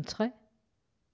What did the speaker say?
entré